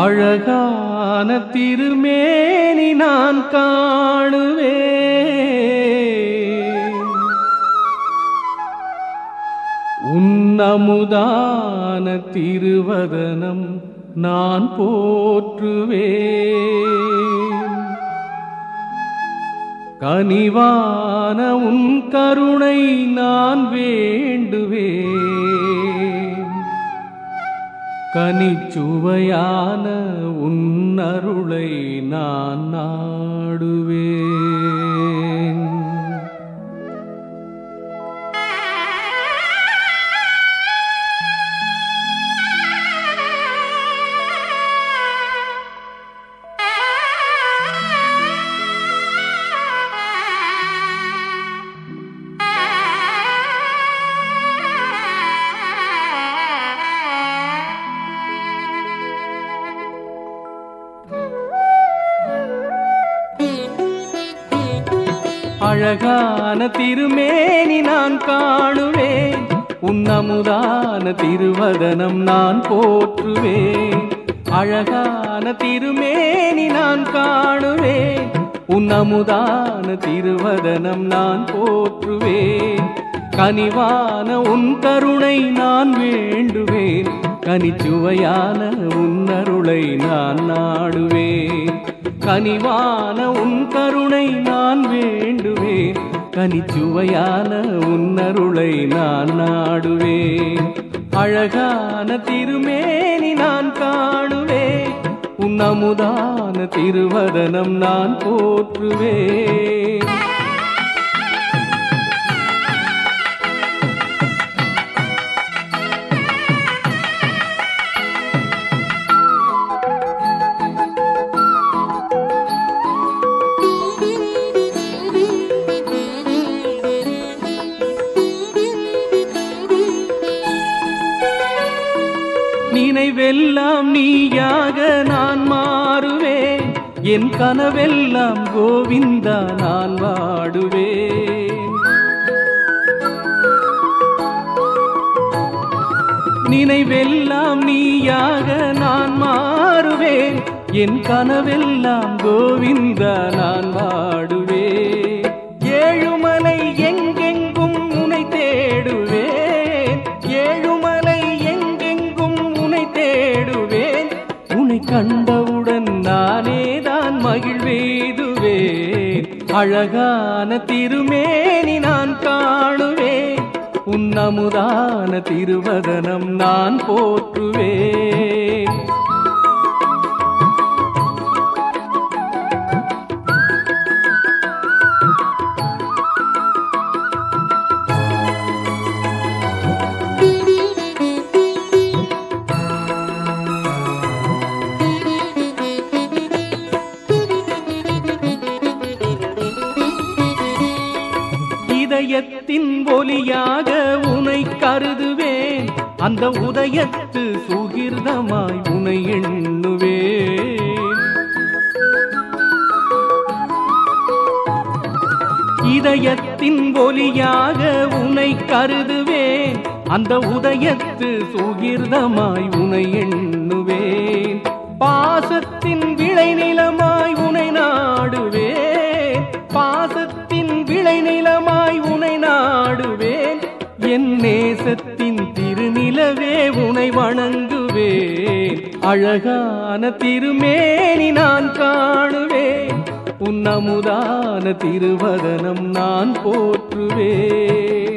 அழகான திருமேனி நான் காணுவே உன்னமுதான திருவதனம் நான் போற்றுவே கனிவான உன் கருணை நான் வேண்டுவேன். கனிச்சுவையான உன்னருளை நான் நாடுவேன். அழகான திருமேனி நான் காணுவேன். உன்னமுதான திருவதனம் நான் போற்றுவேன். அழகான திருமேனி நான் காணுவேன். உன்னமுதான திருவதனம் நான் போற்றுவேன். கனிவான உன் கருணை நான் வேண்டுவேன். கனிச்சுவையான உன்னருளை நான் நாடுவேன். கனிவான உன் கருணை நான் வேண்டுவேன். கனிச்சுவையான உன் அருளை நான் நாடுவேன். அழகான திருமேனி நான் காணுவேன். உன் அமுதான திருவதனம் நான் போற்றுவேன். நினைவெல்லாம் நீயாக நான் மாறுவேன். என் கனவெல்லாம் கோவிந்தா நான் வாடுவேன். நினைவெல்லாம் நீயாக நான் மாறுவேன். என் கனவெல்லாம் கோவிந்தா நான் வாடுவேன். மகிழ்வேதுவேன் அழகான திருமேனி நான் காணுவேன். உன்னமுதான திருவதனம் நான் போற்றுவேன். இதயத்தின் ஒலியாக உனை கருதுவேன். அந்த உதயத்து சுகிர்தமாய் உனை எண்ணுவேன். இதயத்தின் ஒலியாக உனை கருதுவேன். அந்த உதயத்து சுகிர்தமாய் உனை எண்ணு தேசத்தின் திருநிலவே உனை வணங்குவேன். அழகான திருமேனி நான் காணுவேன். உன்னமுதான திருவதனம் நான் போற்றுவேன்.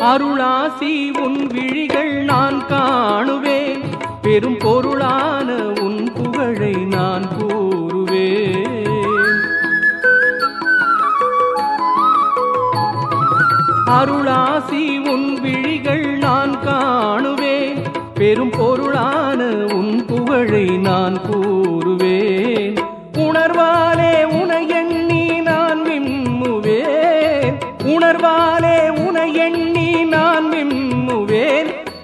அருளாசி உன் விழிகள் நான் காணுவேன். பெரும் பொருளான உன் புகழை நான் கூறுவேன். அருளாசி உன் விழிகள் நான் காணுவேன். பெரும் பொருளான உன் புகழை நான் கூறுவேன். உணர்வாலே உன எண்ணி நான் விம்முவேன்.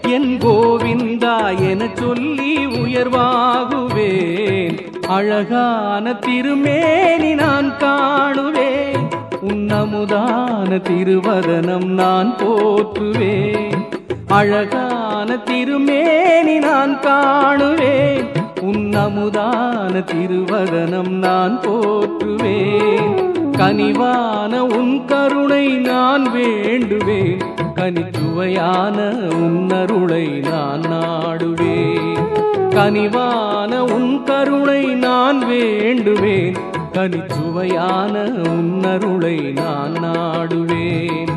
என் கோவிந்தா என சொல்லி உயர்வாகுவேன். அழகான திருமேனி நான் காணுவேன். உன்னமுதான திருவதனம் நான் போற்றுவேன். அழகான திருமேனி நான் காணுவேன். உன்னமுதான திருவதனம் நான் போற்றுவேன். கனிவான உன் கருணை நான் வேண்டுவேன். கனிச்சுவையான உன்னருளை நான் நாடுவேன். கனிவான உன் கருணை நான் வேண்டுவேன். கனிச்சுவையான உன்னருளை நான் நாடுவேன்.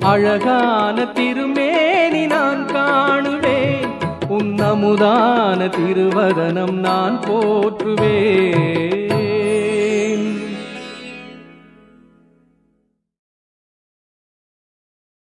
அழகான திருமேனி நான் காணுவேன். உன்னமுதான திருவதனம் நான் போற்றுவேன்.